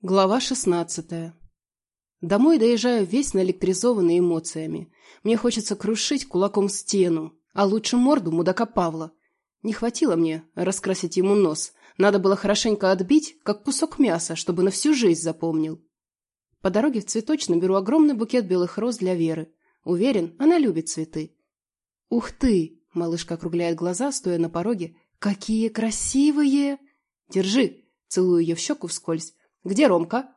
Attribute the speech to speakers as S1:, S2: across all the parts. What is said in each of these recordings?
S1: Глава шестнадцатая. Домой доезжаю весь наэлектризованный эмоциями. Мне хочется крушить кулаком стену, а лучше морду мудака Павла. Не хватило мне раскрасить ему нос. Надо было хорошенько отбить, как кусок мяса, чтобы на всю жизнь запомнил. По дороге в цветочный беру огромный букет белых роз для Веры. Уверен, она любит цветы. «Ух ты!» – малышка округляет глаза, стоя на пороге. «Какие красивые!» «Держи!» – целую ее в щеку вскользь. «Где Ромка?»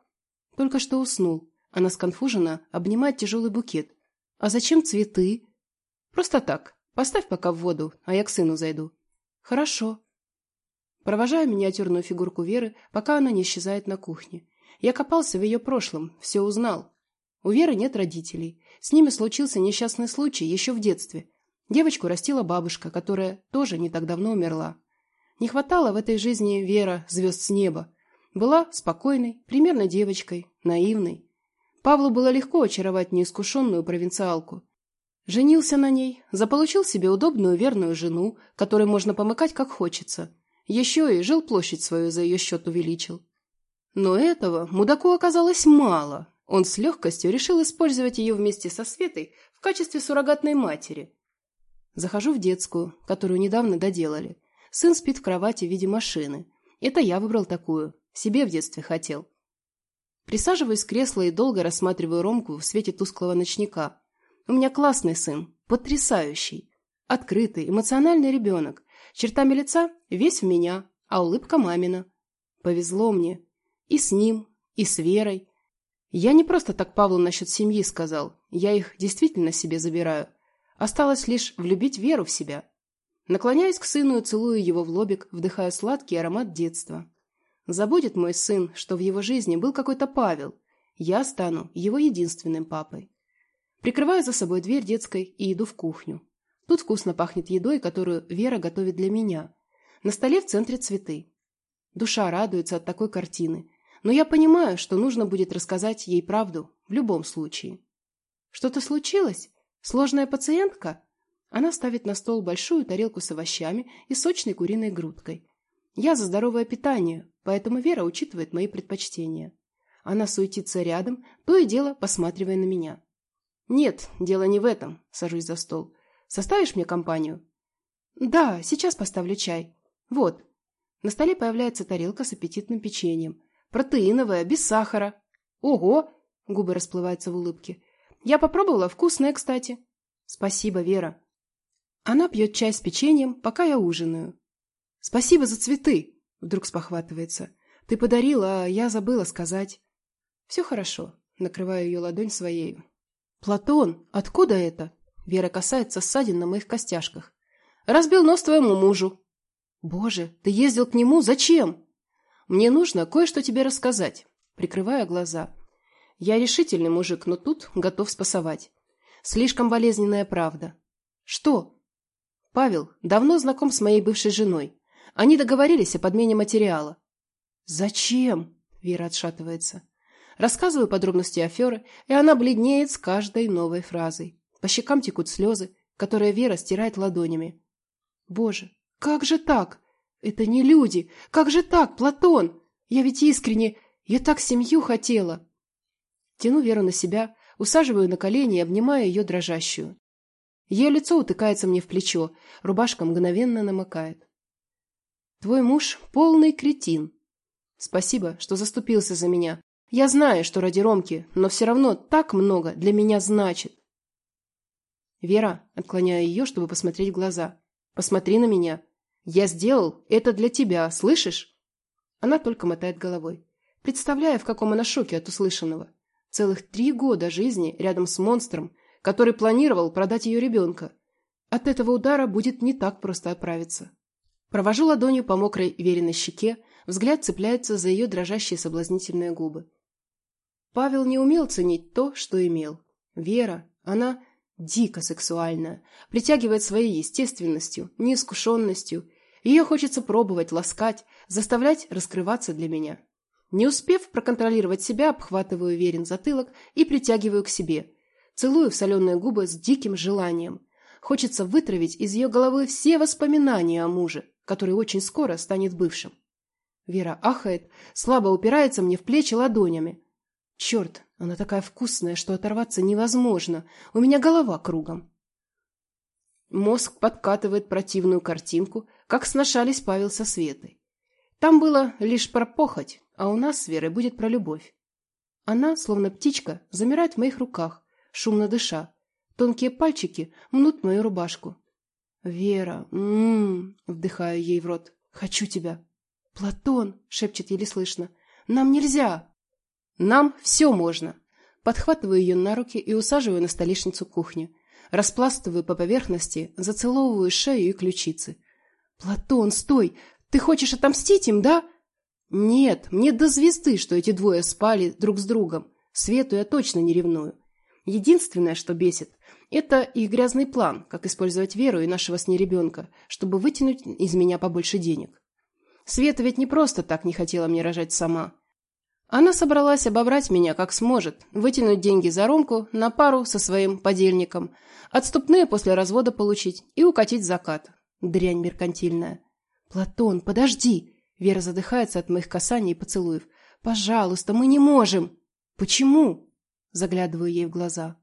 S1: «Только что уснул». Она сконфужена, обнимает тяжелый букет. «А зачем цветы?» «Просто так. Поставь пока в воду, а я к сыну зайду». «Хорошо». Провожаю миниатюрную фигурку Веры, пока она не исчезает на кухне. Я копался в ее прошлом, все узнал. У Веры нет родителей. С ними случился несчастный случай еще в детстве. Девочку растила бабушка, которая тоже не так давно умерла. Не хватало в этой жизни Вера звезд с неба. Была спокойной, примерно девочкой, наивной. Павлу было легко очаровать неискушенную провинциалку. Женился на ней, заполучил себе удобную верную жену, которой можно помыкать как хочется. Еще и жил площадь свою за ее счет увеличил. Но этого мудаку оказалось мало. Он с легкостью решил использовать ее вместе со Светой в качестве суррогатной матери. Захожу в детскую, которую недавно доделали. Сын спит в кровати в виде машины. Это я выбрал такую, себе в детстве хотел. Присаживаюсь в кресло и долго рассматриваю Ромку в свете тусклого ночника. У меня классный сын, потрясающий. Открытый, эмоциональный ребенок. Чертами лица весь в меня, а улыбка мамина. Повезло мне. И с ним, и с Верой. Я не просто так Павлу насчет семьи сказал. Я их действительно себе забираю. Осталось лишь влюбить Веру в себя. Наклоняюсь к сыну и целую его в лобик, вдыхая сладкий аромат детства. Забудет мой сын, что в его жизни был какой-то Павел. Я стану его единственным папой. Прикрываю за собой дверь детской и иду в кухню. Тут вкусно пахнет едой, которую Вера готовит для меня. На столе в центре цветы. Душа радуется от такой картины. Но я понимаю, что нужно будет рассказать ей правду в любом случае. Что-то случилось? Сложная пациентка? Она ставит на стол большую тарелку с овощами и сочной куриной грудкой. Я за здоровое питание, поэтому Вера учитывает мои предпочтения. Она суетится рядом, то и дело посматривая на меня. «Нет, дело не в этом», — сажусь за стол. «Составишь мне компанию?» «Да, сейчас поставлю чай. Вот». На столе появляется тарелка с аппетитным печеньем. Протеиновая, без сахара. «Ого!» — губы расплываются в улыбке. «Я попробовала, вкусная, кстати». «Спасибо, Вера». Она пьет чай с печеньем, пока я ужинаю. «Спасибо за цветы!» — вдруг спохватывается. «Ты подарила, а я забыла сказать». «Все хорошо», — накрываю ее ладонь своей. «Платон, откуда это?» Вера касается ссадин на моих костяшках. «Разбил нос твоему мужу». «Боже, ты ездил к нему? Зачем?» «Мне нужно кое-что тебе рассказать», прикрывая глаза. «Я решительный мужик, но тут готов спасовать. Слишком болезненная правда». «Что?» «Павел давно знаком с моей бывшей женой. Они договорились о подмене материала. «Зачем?» – Вера отшатывается. Рассказываю подробности аферы, и она бледнеет с каждой новой фразой. По щекам текут слезы, которые Вера стирает ладонями. «Боже, как же так? Это не люди! Как же так, Платон? Я ведь искренне... Я так семью хотела!» Тяну Веру на себя, усаживаю на колени и обнимаю ее дрожащую. Ее лицо утыкается мне в плечо, рубашка мгновенно намокает. Твой муж полный кретин. Спасибо, что заступился за меня. Я знаю, что ради Ромки, но все равно так много для меня значит. Вера, отклоняя ее, чтобы посмотреть в глаза. Посмотри на меня. Я сделал это для тебя, слышишь? Она только мотает головой. Представляя, в каком она шоке от услышанного. Целых три года жизни рядом с монстром, который планировал продать ее ребенка. От этого удара будет не так просто оправиться. Провожу ладонью по мокрой веренной щеке, взгляд цепляется за ее дрожащие соблазнительные губы. Павел не умел ценить то, что имел. Вера, она дико сексуальная, притягивает своей естественностью, неискушенностью. Ее хочется пробовать, ласкать, заставлять раскрываться для меня. Не успев проконтролировать себя, обхватываю Верин затылок и притягиваю к себе. Целую в соленые губы с диким желанием. Хочется вытравить из ее головы все воспоминания о муже, который очень скоро станет бывшим. Вера ахает, слабо упирается мне в плечи ладонями. Черт, она такая вкусная, что оторваться невозможно. У меня голова кругом. Мозг подкатывает противную картинку, как сношались Павел со Светой. Там было лишь про похоть, а у нас с Верой будет про любовь. Она, словно птичка, замирает в моих руках, шумно дыша. Тонкие пальчики мнут мою рубашку. «Вера, м-м-м», вдыхаю ей в рот. «Хочу тебя». «Платон!» — шепчет еле слышно. «Нам нельзя!» «Нам все можно!» Подхватываю ее на руки и усаживаю на столешницу кухни. Распластываю по поверхности, зацеловываю шею и ключицы. «Платон, стой! Ты хочешь отомстить им, да?» «Нет, мне до звезды, что эти двое спали друг с другом. Свету я точно не ревную. Единственное, что бесит, это их грязный план, как использовать Веру и нашего с ней ребенка, чтобы вытянуть из меня побольше денег. Света ведь не просто так не хотела мне рожать сама. Она собралась обобрать меня как сможет, вытянуть деньги за Ромку на пару со своим подельником, отступные после развода получить и укатить закат. Дрянь меркантильная. «Платон, подожди!» Вера задыхается от моих касаний и поцелуев. «Пожалуйста, мы не можем!» «Почему?» Заглядываю ей в глаза.